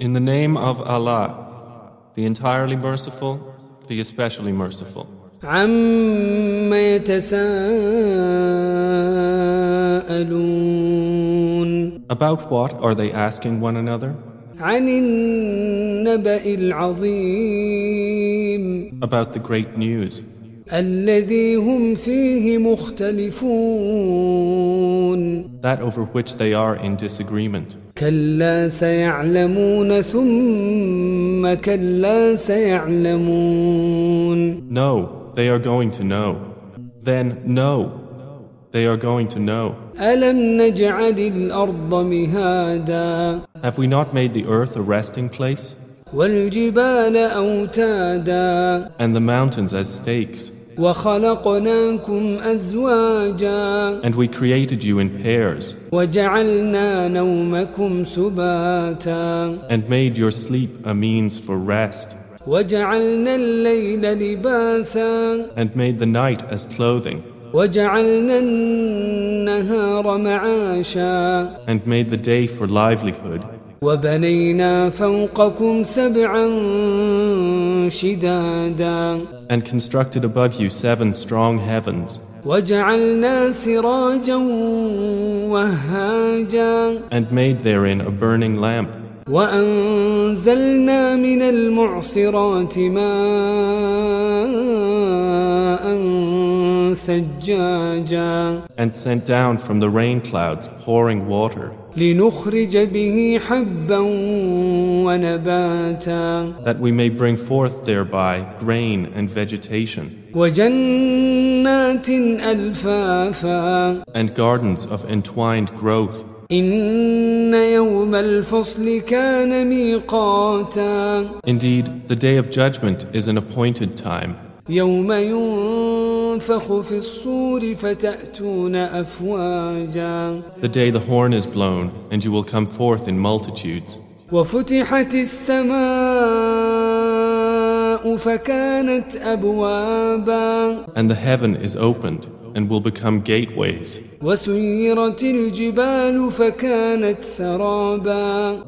In the name of Allah, the entirely merciful, the especially merciful. About what are they asking one another? About the great news. الذي هم فيه مختلفون that over which they are in disagreement. كلا سيعلمون ثم كلا سيعلمون No, they are going to know. Then, no, they are going to know. ألم نجعل الأرض مهادا Have we not made the earth a resting place, والجبال أوتادا and the mountains as stakes? وخلقناكم أزواجا And we created you in pairs, وجعلنا نومكم سباتا and made your sleep a means for rest, وجعلنا الليل لباسا and made the night as clothing, وجعلنا النهار معاشا and made the day for livelihood, وبنينا فوقكم سبعا شدادا and constructed above you seven strong heavens, وجعلنا سراجا وهاجا and made therein a burning lamp, وأنزلنا من المعصرات ماء ثجاجا and sent down from the rain clouds pouring water, لنخرج به حبا ونباتا that we may bring forth thereby grain and vegetation, وجنات ألفافا and gardens of entwined growth. إن يوم الفصل كان ميقاتا Indeed, the day of judgment is an appointed time, يوم ينفخ The day the horn is blown, and you will come forth in multitudes. And the heaven is opened and will become gateways.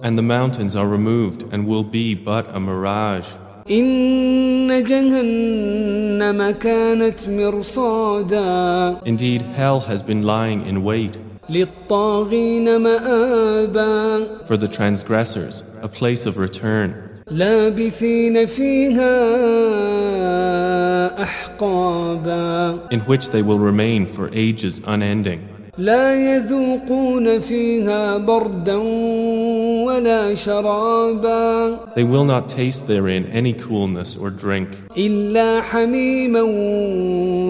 And the mountains are removed and will be but a mirage. إن جهنم كانت مرصادا Indeed, hell has been lying in wait للطاغين مآبا for the transgressors, a place of return, لابثين فيها أحقابا in which they will remain for ages unending. لا يذوقون فيها بردا ولا شرابا They will not taste therein any coolness or drink, إلا حميما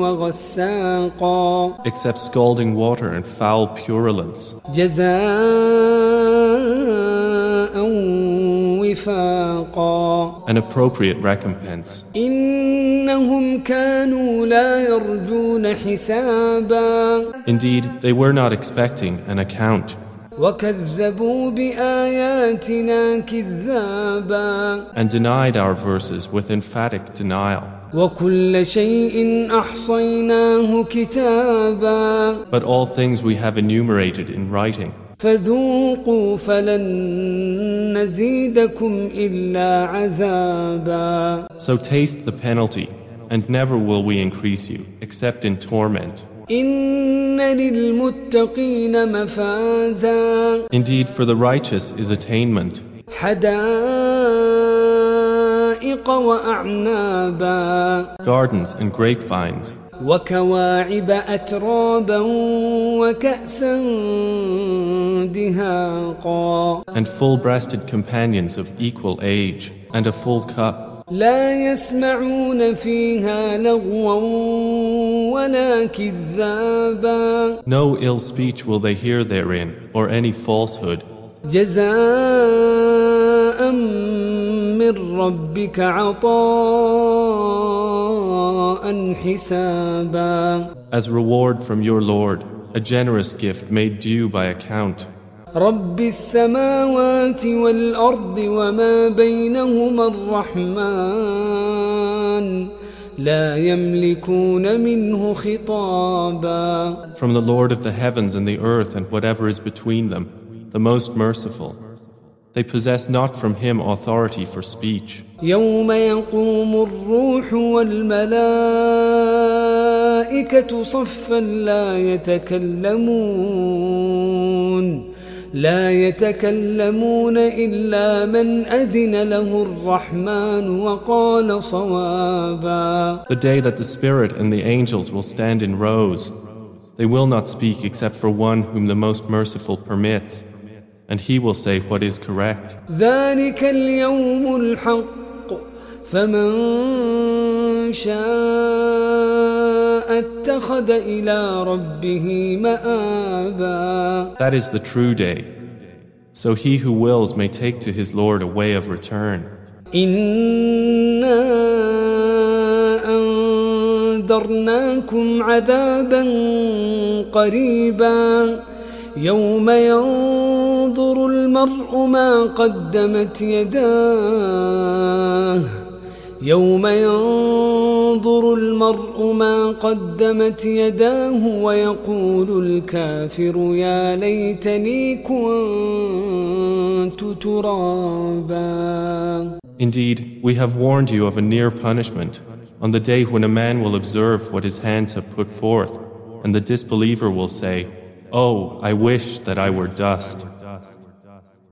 وغساقا except scalding water and foul purulence, جزاء وفاقا an appropriate recompense. إنهم كانوا لا يرجون حسابا Indeed, they were not expecting an account, وكذبوا بآياتنا كذابا and denied our verses with emphatic denial. وكل شيء أحصيناه كتابا But all things we have enumerated in writing. فذوقوا فلن نزيدكم إلا عذابا So taste the penalty, and never will we increase you, except in torment. إن للمتقين مفازا Indeed, for the righteous is attainment, حدائق وأعنابا gardens and grapevines, وكواعب أترابا وكأسا دهاقا and full breasted companions of equal age, and a full cup. لا يسمعون فيها لغوا ولا كذابا No ill speech will they hear therein, or any falsehood. جزاء من ربك عطاء حسابا As reward from your Lord, a generous gift made due by account. رب السماوات والأرض وما بينهما الرحمن لا يملكون منه خطابا From the Lord of the heavens and the earth and whatever is between them, the most merciful. They possess not from him authority for speech. يوم يقوم الروح والملائكة صفا لا يتكلمون لا يتكلمون إلا من أذن له الرحمن وقال صوابا The day that the Spirit and the angels will stand in rows, they will not speak except for one whom the most merciful permits, and he will say what is correct. ذلك اليوم الحق فمن شاء اتخذ إلى ربه مآبا That is the true day. So he who wills may take to his Lord a way of return. إنا أنذرناكم عذابا قريبا يوم ينظر المرء ما قدمت يداه يوم ينظر المرء ما قدمت يداه ويقول الكافر يا ليتني كنت ترابا Indeed, we have warned you of a near punishment on the day when a man will observe what his hands have put forth, and the disbeliever will say, Oh, I wish that I were dust.